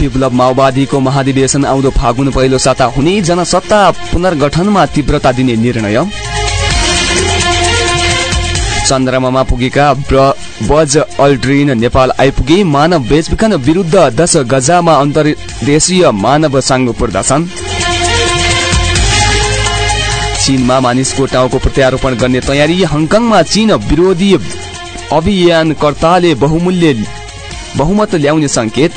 विप्लव माओवादीको महाधिवेशन आउँदो फागुन पहिलो साता हुने जनसत्ता पुनर्गठनमा तीव्रता दिने निर्णय। चन्द्रमामा पुगेका बज अल्ड्रिन नेपाल आइपुगे मानव बेचबिखन विरूद्ध दश गजामा अन्तर्देशीय मानव साङ्गो प्रदर्शन चीनमा मानिसको टाउको प्रत्यारोपण गर्ने तयारी हङकङमा चीन विरोधी अभियानकर्ताले बहुमूल्य बहुमत ल्याउने संकेत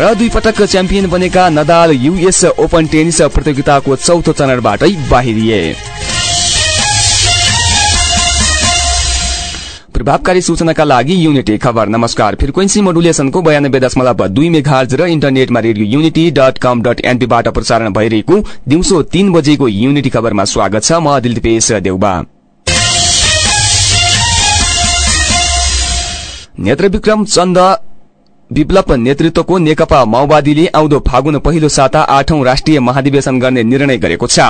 र दुई पटक च्याम्पियन बनेका नदाल युएस ओपन टेनिस प्रतियोगिताको चौथो चरणबाटै बाहिरिए। प्रभावकारी सूचनाका लागि युनिटी खबर। नमस्कार। फ्रिक्वेन्सी मोडुलेसनको बयानब्बे दशमलव दुई मेघार्ज र इन्टरनेटमा radio unity dot com dot एनपीबाट प्रसारण भइरहेको दिउँसो तीन बजेको युनिटी खबरमा स्वागत छ। म दिलपेश देउबा। नेत्र विक्रम चन्द विप्लव नेतृत्वको नेकपा माओवादीले आउँदो फागुन पहिलो साता आठौं राष्ट्रिय महाधिवेशन गर्ने निर्णय गरेको छ।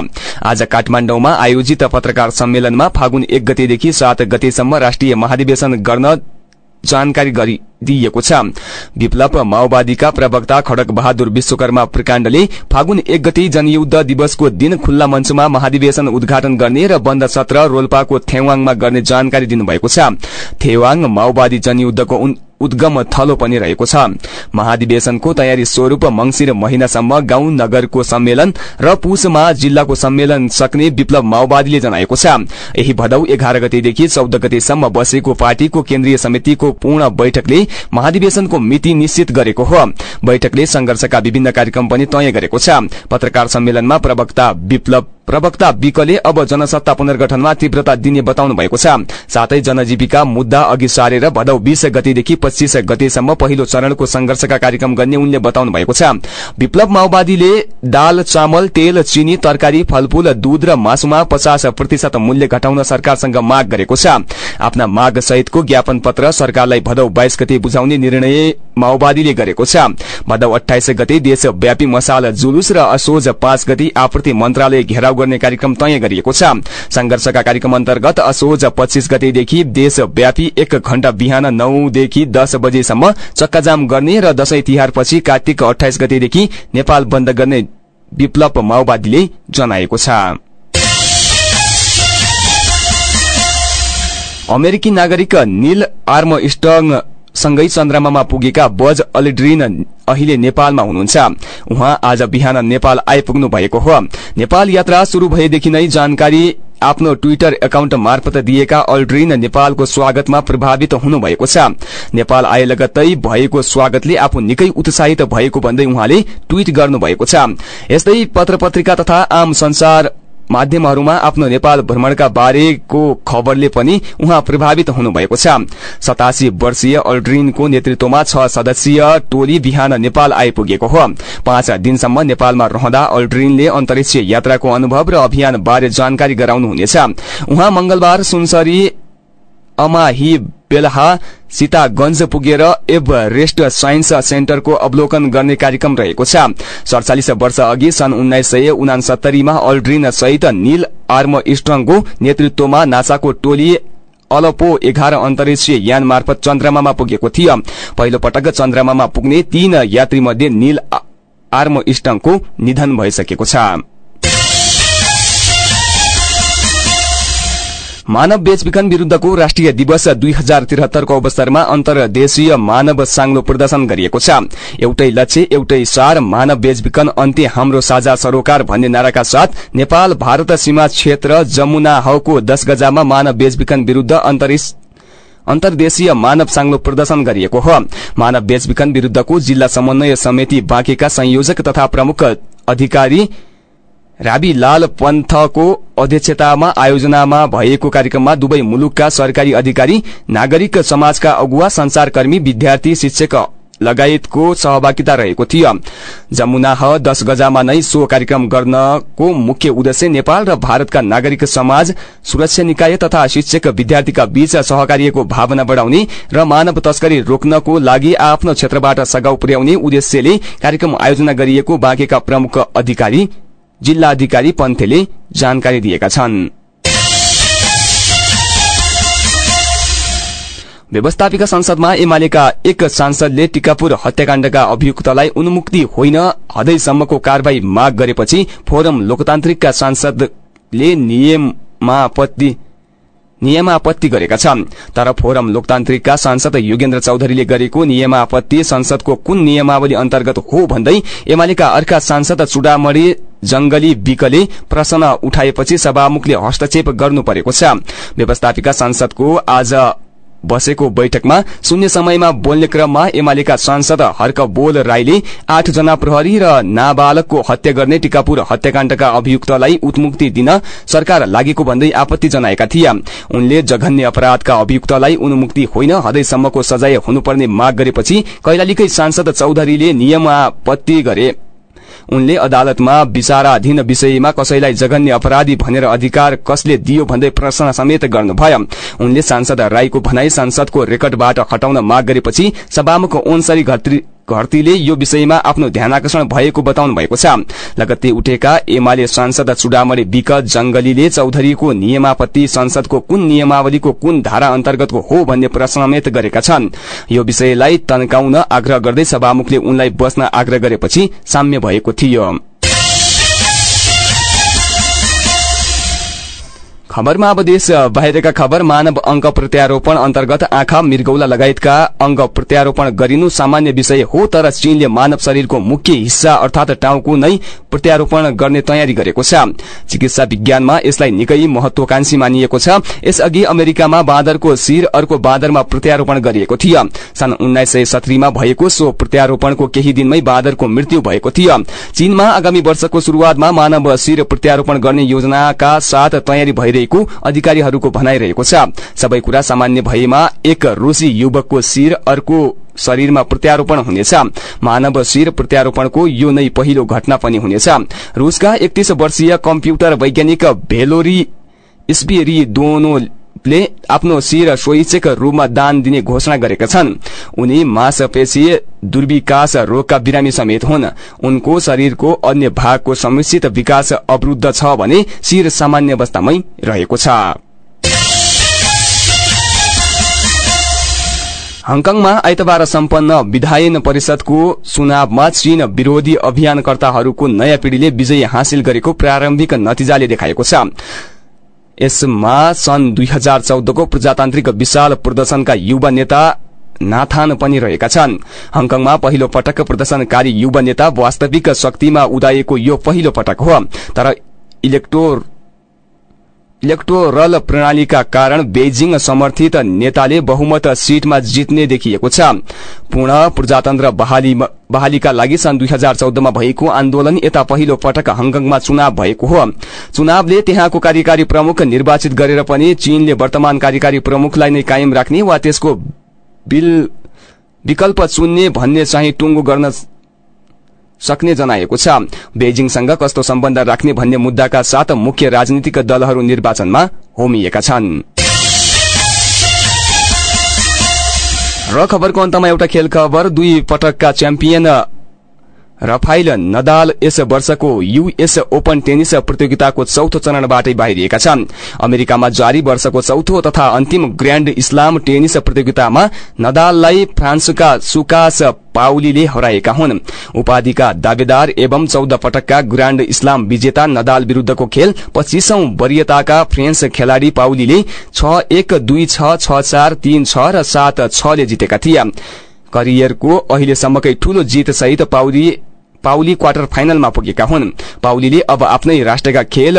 आज काठमाण्डुमा आयोजित पत्रकार सम्मेलनमा फागुन एक गतेदेखि सात गतेसम्म राष्ट्रिय महाधिवेशन गर्न जानकारी दिइएको छ। विप्लव माओवादीका प्रवक्ता खडक बहादुर विश्वकर्मा प्रकाण्डले फागुन एक गते जनयुद्ध दिवसको दिन खुल्ला मञ्चमा महाधिवेशन उद्घाटन गर्ने र बन्द सत्र रोल्पाको थेवाङमा गर्ने जानकारी दिनुभएको छ। थेवाङ माओवादी जनयुद्धको उद्गम थलो पनि रहेको छ। महाधिवेशनको तयारी स्वरूप मंगिर महिनासम्म गाउँ नगरको सम्मेलन र पुसमा जिल्लाको सम्मेलन सक्ने विप्लव माओवादीले जनाएको छ। यही भदौ एघार गतेदेखि चौध गतेसम्म बसेको पार्टीको केन्द्रीय समितिको पूर्ण बैठकले महाधिवेशनको मिति निश्चित गरेको हो। बैठकले संघर्षका विभिन्न कार्यक्रम पनि तय गरेको छ। पत्रकार सम्मेलनमा प्रवक्ता विप्लव प्रवक्ता विकले अब जनसत्ता पुनर्गठनमा तीव्रता दिने बताउनु भएको छ। साथै जनजीविका मुद्दा अघि सारेर भदौ बीस गतेदेखि पच्चीस गतेसम्म पहिलो चरणको संघर्षका कार्यक्रम गर्ने उनले बताउनु भएको छ। विप्लव माओवादीले दाल चामल तेल चिनी तरकारी फलफूल दूध र मासुमा पचास प्रतिशत मूल्य घटाउन सरकारसँग माग गरेको छ। आफ्ना माग सहितको ज्ञापन पत्र सरकारलाई भदौ बाइस गते बुझाउने निर्णय माओवादीले गरेको छ। भदौ अठाइस गते देशव्यापी मसाल जुलुस र असोज पाँच गते आपूर्ति मन्त्रालय घेराउ गर्ने कार्यक्रम तय गरिएको छ। संघर्षका कार्यक्रम अन्तर्गत असोज पच्चीस गतेदेखि देशव्यापी एक घण्टा बिहान नौदेखि दस बजेसम्म चक्काजाम गर्ने र दशैं तिहारपछि कार्तिक अठाइस गतेदेखि नेपाल बन्द गर्ने विप्लव माओवादीले जनाएको छ। अमेरिकी नागरिक निल आर्म स्टङ सँगै चन्द्रमामा पुगेका बज अलिड्रिन अहिले नेपालमा हुनुहुन्छ। उहाँ आज बिहान नेपाल आइपुग्नु भएको हो। नेपाल यात्रा शुरू भएदेखि नै जानकारी आफ्नो ट्विटर एकाउन्ट मार्फत दिएका अल्ड्रिन नेपालको स्वागतमा प्रभावित हुनुभएको छ। नेपाल आए लगत्तै भएको स्वागतले आफू निकै उत्साहित भएको भन्दै उहाँले ट्वीट गर्नुभएको छ। यस्तै पत्र तथा आम संसार माध्यमहरूमा आफ्नो नेपाल भ्रमणका बारेको खबरले पनि उहाँ प्रभावित हुनुभएको छ। सतासी वर्षीय अल्ड्रिनको नेतृत्वमा छ सदस्यीय टोली बिहान नेपाल आइपुगेको हो। पाँच दिनसम्म नेपालमा रहँदा अल्ड्रिनले अन्तरिक्ष यात्राको अनुभव र अभियान बारे जानकारी गराउनुहुनेछ। उहाँ मंगलबार सुनसरी अमाही बेलहा सीतागंज पुगेर एभरेस्ट साइन्स सेन्टरको अवलोकन गर्ने कार्यक्रम रहेको छ। सड़चालिस वर्ष अघि सन् उन्नाइस सय उनासत्तरीमा अल्ड्रिन सहित नील आर्म स्ट्रङको नेतृत्वमा नासाको टोली अलोपो एघार अन्तरिक्षीय यान मार्फत चन्द्रमामा पुगेको थियो। पहिलो पटक चन्द्रमामा पुग्ने तीन यात्री मध्ये नील आर्म स्टङको निधन भइसकेको छ। मानव बेचबिखन विरूद्धको राष्ट्रिय दिवस दुई हजार त्रिहत्तरको अवसरमा अन्तर्देशीय मानव साङ्लो प्रदर्शन गरिएको छ। एउटै लक्ष्य एउटै सार मानव बेचबिखन अन्त्य हाम्रो साझा सरोकार भन्ने नाराका साथ नेपाल भारत सीमा क्षेत्र जमुना हौको दश गजामा मानव बेचबिखन विरूद्ध अन्तर्देशीय मानव साङ्लो प्रदर्शन गरिएको हो। मानव बेचबिखन विरूद्धको जिल्ला समन्वय समिति बाँकेका संयोजक तथा प्रमुख अधिकारी राबी लाल पन्थको अध्यक्षतामा आयोजनामा भएको कार्यक्रममा दुवै मुलुकका सरकारी अधिकारी नागरिक समाजका अगुवा संचारकर्मी विद्यार्थी शिक्षक लगायतको सहभागिता रहेको थियो। जमुना ह दश गजामा नै सो कार्यक्रम गर्नको मुख्य उद्देश्य नेपाल र भारतका नागरिक समाज सुरक्षा निकाय तथा शिक्षक विद्यार्थीका बीच सहकार्यको भावना बढ़ाउने र मानव तस्करी रोक्नको लागि आफ्नो क्षेत्रबाट सघाउ पुर्याउने उद्देश्यले कार्यक्रम आयोजना गरिएको बाँकेका प्रमुख अधिकारी जिल्ला अधिकारी पन्थेले जानकारी दिएका छन्। व्यवस्थापिका संसदमा एमालेका एक सांसदले टिकापुर हत्याकाण्डका अभियुक्तलाई उन्मुक्ति होइन हदैसम्मको कार्यवाही माग गरेपछि फोरम लोकतान्त्रिकका सांसदले नियमापत्ति नियमापत्ति गरेका छन्। तर फोरम लोकतान्त्रिकका सांसद योगेन्द्र चौधरीले गरेको नियमापत्ति संसदको कुन नियमावली अन्तर्गत हो भन्दै एमालेका अर्का सांसद चुडामणी जंगली विकले प्रश्न उठाएपछि सभामुखले हस्तक्षेप गर्नु परेको छ। व्यवस्थापिका संसदको आज बसेको बैठकमा शून्य समयमा बोल्ने क्रममा एमालेका सांसद हर्क बोल राईले आठ जना प्रहरी र नाबालकको हत्या गर्ने टिकापुर हत्याकाण्डका अभियुक्तलाई उत्मुक्ति दिन सरकार लागेको भन्दै आपत्ति जनाएका थिए। उनले जघन्य अपराधका अभियुक्तलाई उन्मुक्ति होइन हदैसम्मको सजाय हुनुपर्ने माग गरेपछि कैलालीकै सांसद चौधरीले नियमापत्ति गरे। उनले अदालतमा विचाराधीन विषयमा कसैलाई जघन्य अपराधी भनेर अधिकार कसले दियो भन्दै प्रश्न समेत गर्नुभयो। उनले सांसद राईको भनाई संसदको रेकर्डबाट हटाउन माग गरेपछि सभामुख ओनसरी घरतीले यो विषयमा आफ्नो ध्यानकर्षण भएको बताउनु भएको छ। लगत्तै उठेका एमाले सांसद चुडामणी विकट जंगलीले चौधरीको नियमापत्ति संसदको कुन नियमावलीको कुन धारा अन्तर्गतको हो भन्ने प्रश्न समेत गरेका छन्। यो विषयलाई तन्काउन आग्रह गर्दै सभामुखले उनलाई बस्न आग्रह गरेपछि साम्य भएको थियो। खबरमा अब देश बाहिरका खबर मानव अंग प्रत्यारोपण अन्तर्गत आँखा मृगौला लगायतका अंग प्रत्यारोपण गरिनु सामान्य विषय हो तर चीनले मानव शरीरको मुख्य हिस्सा अर्थात टाउको नै प्रत्यारोपण गर्ने तयारी गरेको छ। चिकित्सा विज्ञानमा यसलाई निकै महत्वाकांक्षी मानिएको छ। यसअघि अमेरिकामा बाँदरको शिर अर्को बाँदरमा प्रत्यारोपण गरिएको थियो। सन् उन्नाइस सय सत्रीमा भएको सो प्रत्यारोपणको केही दिनमै बाँदरको मृत्यु भएको थियो। चीनमा आगामी वर्षको शुरूआतमा मानव शिर प्रत्यारोपण गर्ने योजनाका साथ तयारी भइरहेको अधिकारीहरूको भनाइरहेको छ। सबै कुरा सामान्य भएमा एक रूसी युवकको शिर अर्को शरीरमा प्रत्यारोपण हुनेछ। मानव शिर प्रत्यारोपणको यो नै पहिलो घटना पनि हुनेछ। रूसका एकतीस वर्षीय कम्प्युटर वैज्ञानिक भेलोरी स्पिरी दोनो ले आफ्नो शिर स्वैच्छिक रूपमा दान दिने घोषणा गरेका छन्। उनी मांसपेशी दुर्विकास रोगका बिरामी समेत हुन्। उनको शरीरको अन्य भागको समुचित विकास अवरूद्ध छ भने शिर सामान्य अवस्थामै रहेको छ। हङकङमा आइतबार सम्पन्न विधायन परिषदको चुनावमा चीन विरोधी अभियानकर्ताहरूको नयाँ पीढ़ीले विजय हासिल गरेको प्रारम्भिक नतिजाले देखाएको छ। यसमा सन् दुई हजार चौधको प्रजातान्त्रिक विशाल प्रदर्शनका युवा नेता नाथान पनि रहेका छन्। हङकङमा पहिलो पटक प्रदर्शनकारी युवा नेता वास्तविक शक्तिमा उदाएको यो पहिलो पटक हो। तर इलेक्टोर इलेक्टोरल प्रणालीका कारण बेजिङ समर्थित नेताले बहुमत सीटमा जित्ने देखिएको छ। पूर्ण प्रजातन्त्र बहालीका लागि सन् दुई हजार चौधमा भएको आन्दोलन यता पहिलो पटक हङकङमा चुनाव भएको हो। चुनावले त्यहाँको कार्यकारी प्रमुख निर्वाचित गरेर पनि चीनले वर्तमान कार्यकारी प्रमुखलाई नै कायम राख्ने वा त्यसको विकल्प चुन्ने भन्ने चाहिँ टुङ्गो गर्न सक्ने जनाएको छ। बेजिङसँग कस्तो सम्बन्ध राख्ने भन्ने मुद्दाका साथ मुख्य राजनीतिक दलहरू निर्वाचनमा होमिएका छन्। र खबरको अन्तमा एउटा खेल खबर दुई पटकका च्याम्पियन रफाइल नदाल यस वर्षको युएस ओपन टेनिस प्रतियोगिताको चौथो चरणबाटै बाहिरिएका छन्। अमेरिकामा जारी वर्षको चौथो तथा अन्तिम ग्राण्ड इस्लाम टेनिस प्रतियोगितामा नदाललाई फ्रान्सका सुकास पाउलीले हराएका हुन्। उपाधिका दावेदार एवं चौध पटकका ग्राण्ड इस्लाम विजेता नदाल विरूद्धको खेल पच्चीसौं वरियताका फ्रेन्च खेलाड़ी पाउलीले छ एक दुई छ छ चार तीन छ र सात छले जितेका थिए। करियरको अहिलेसम्मकै ठूलो जित सहित पाउली पाउली क्वार्टर फाइनलमा पुगेका हुन्। पाउलीले अब आफ्नै राष्ट्रका खेल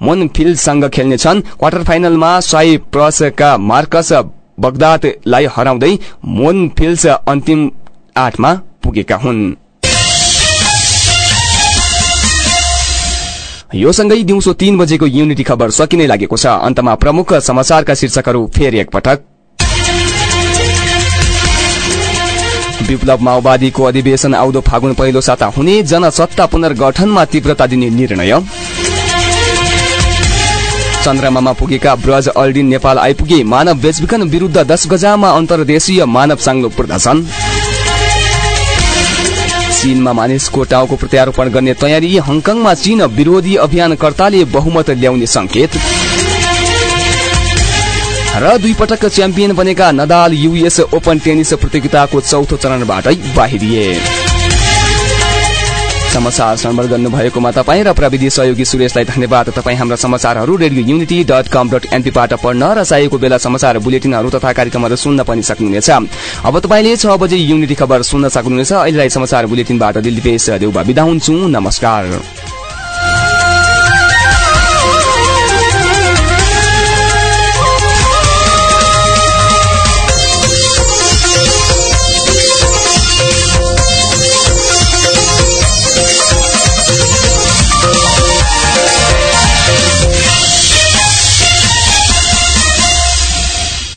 मोनफिल्डसँग खेल्नेछन् क्वार्टर फाइनलमा साई प्रसका मार्कस बगदादलाई हराउँदै मोनफिल्ड्स अन्तिम आठमा पुगेका हुन्। यो सँगै दिउँसो तीन बजेको युनिटी खबर सकिने लागेको छ। अन्तमा प्रमुख समाचारका शीर्षकहरू फेरि एकपटक। विप्लव माओवादीको अधिवेशन आउँदो फागुन पहिलो साता हुने जनसत्ता पुनर्गठनमा तीव्रता दिने निर्णय। चन्द्रमामा पुगेका ब्रज अल्डिन नेपाल आइपुगे मानव बेचबिखन विरूद्ध दश गजामा अन्तर्देशीय मानव साङ्लो प्रदर्शन। चीनमा मानिसको टाउको प्रत्यारोपण गर्ने तयारी हङकङमा चीन विरोधी अभियानकर्ताले बहुमत ल्याउने संकेत र दुई पटक च्याम्पियन बनेका नदाल युएस ओपन टेनिस प्रतियोगिताको चौथो चरणबाटै बाहिरिए। समाचार श्रवण गर्नुभएकोमा तपाईँ र प्रविधि सहयोगी सुरेशलाई धन्यवाद। तपाईँ हाम्रा समाचारहरू Radio Unity dot com dot एनपीबाट पढ्न र चाहिएको बेला समाचार बुलेटिनहरू तथा कार्यक्रमहरू सुन्न पनि सक्नुहुनेछ। अब तपाईँले छ बजे युनिटी खबर सुन्न सक्नुहुनेछ। अहिलेलाई समाचार बुलेटिनबाट दिल्ली पेश देउबा बिदा हुन्छु। नमस्कार।